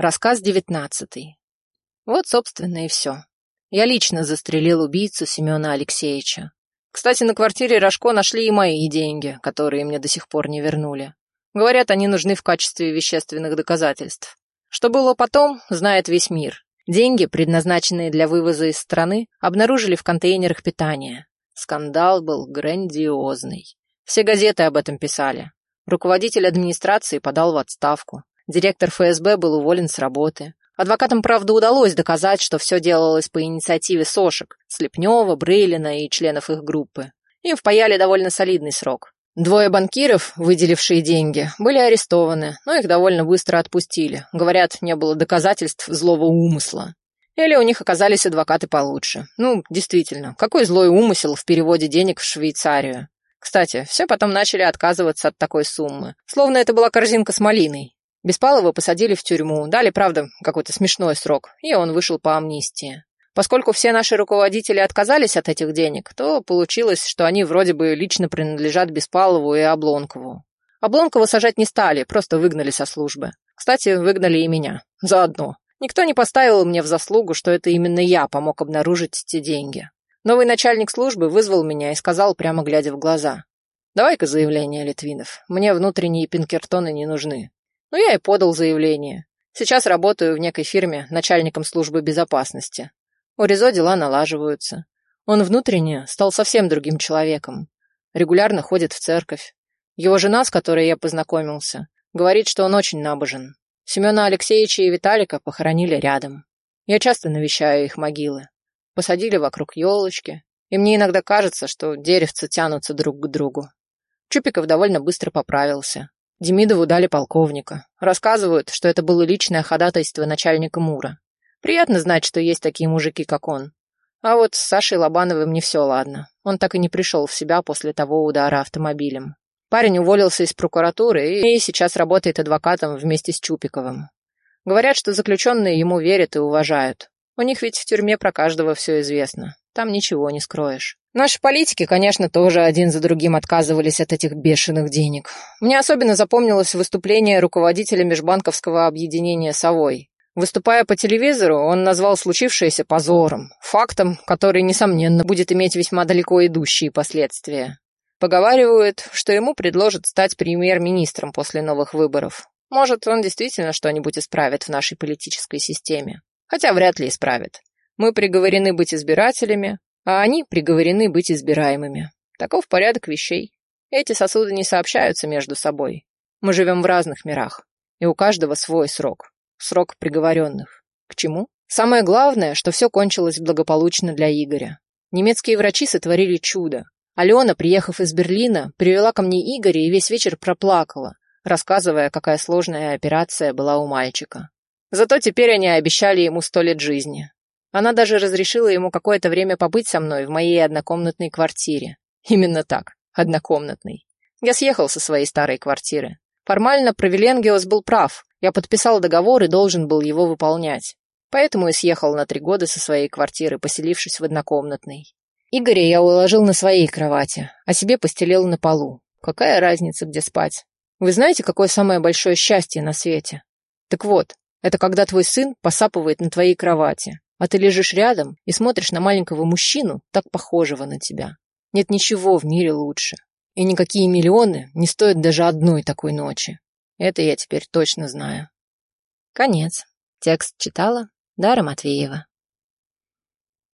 Рассказ девятнадцатый. Вот, собственно, и все. Я лично застрелил убийцу Семена Алексеевича. Кстати, на квартире Рожко нашли и мои деньги, которые мне до сих пор не вернули. Говорят, они нужны в качестве вещественных доказательств. Что было потом, знает весь мир. Деньги, предназначенные для вывоза из страны, обнаружили в контейнерах питания. Скандал был грандиозный. Все газеты об этом писали. Руководитель администрации подал в отставку. Директор ФСБ был уволен с работы. Адвокатам, правда, удалось доказать, что все делалось по инициативе Сошек, Слепнева, Брейлина и членов их группы. Им впаяли довольно солидный срок. Двое банкиров, выделившие деньги, были арестованы, но их довольно быстро отпустили. Говорят, не было доказательств злого умысла. Или у них оказались адвокаты получше. Ну, действительно, какой злой умысел в переводе денег в Швейцарию? Кстати, все потом начали отказываться от такой суммы. Словно это была корзинка с малиной. Беспалова посадили в тюрьму, дали, правда, какой-то смешной срок, и он вышел по амнистии. Поскольку все наши руководители отказались от этих денег, то получилось, что они вроде бы лично принадлежат Беспалову и Облонкову. Облонкова сажать не стали, просто выгнали со службы. Кстати, выгнали и меня. Заодно. Никто не поставил мне в заслугу, что это именно я помог обнаружить эти деньги. Новый начальник службы вызвал меня и сказал, прямо глядя в глаза. «Давай-ка заявление, Литвинов. Мне внутренние пинкертоны не нужны. Ну, я и подал заявление. Сейчас работаю в некой фирме начальником службы безопасности. У Ризо дела налаживаются. Он внутренне стал совсем другим человеком. Регулярно ходит в церковь. Его жена, с которой я познакомился, говорит, что он очень набожен. Семена Алексеевича и Виталика похоронили рядом. Я часто навещаю их могилы. Посадили вокруг елочки, и мне иногда кажется, что деревца тянутся друг к другу. Чупиков довольно быстро поправился. Демидову дали полковника. Рассказывают, что это было личное ходатайство начальника МУРа. Приятно знать, что есть такие мужики, как он. А вот с Сашей Лобановым не все ладно. Он так и не пришел в себя после того удара автомобилем. Парень уволился из прокуратуры и сейчас работает адвокатом вместе с Чупиковым. Говорят, что заключенные ему верят и уважают. У них ведь в тюрьме про каждого все известно. Там ничего не скроешь. Наши политики, конечно, тоже один за другим отказывались от этих бешеных денег. Мне особенно запомнилось выступление руководителя межбанковского объединения «Совой». Выступая по телевизору, он назвал случившееся позором, фактом, который, несомненно, будет иметь весьма далеко идущие последствия. Поговаривают, что ему предложат стать премьер-министром после новых выборов. Может, он действительно что-нибудь исправит в нашей политической системе. Хотя вряд ли исправит. Мы приговорены быть избирателями, а они приговорены быть избираемыми. Таков порядок вещей. Эти сосуды не сообщаются между собой. Мы живем в разных мирах, и у каждого свой срок. Срок приговоренных. К чему? Самое главное, что все кончилось благополучно для Игоря. Немецкие врачи сотворили чудо. Алена, приехав из Берлина, привела ко мне Игоря и весь вечер проплакала, рассказывая, какая сложная операция была у мальчика. Зато теперь они обещали ему сто лет жизни. Она даже разрешила ему какое-то время побыть со мной в моей однокомнатной квартире. Именно так, однокомнатной. Я съехал со своей старой квартиры. Формально Провиленгиос был прав. Я подписал договор и должен был его выполнять. Поэтому и съехал на три года со своей квартиры, поселившись в однокомнатной. Игоря я уложил на своей кровати, а себе постелил на полу. Какая разница, где спать? Вы знаете, какое самое большое счастье на свете? Так вот, это когда твой сын посапывает на твоей кровати, а ты лежишь рядом и смотришь на маленького мужчину, так похожего на тебя. Нет ничего в мире лучше. И никакие миллионы не стоят даже одной такой ночи. Это я теперь точно знаю. Конец. Текст читала Дара Матвеева.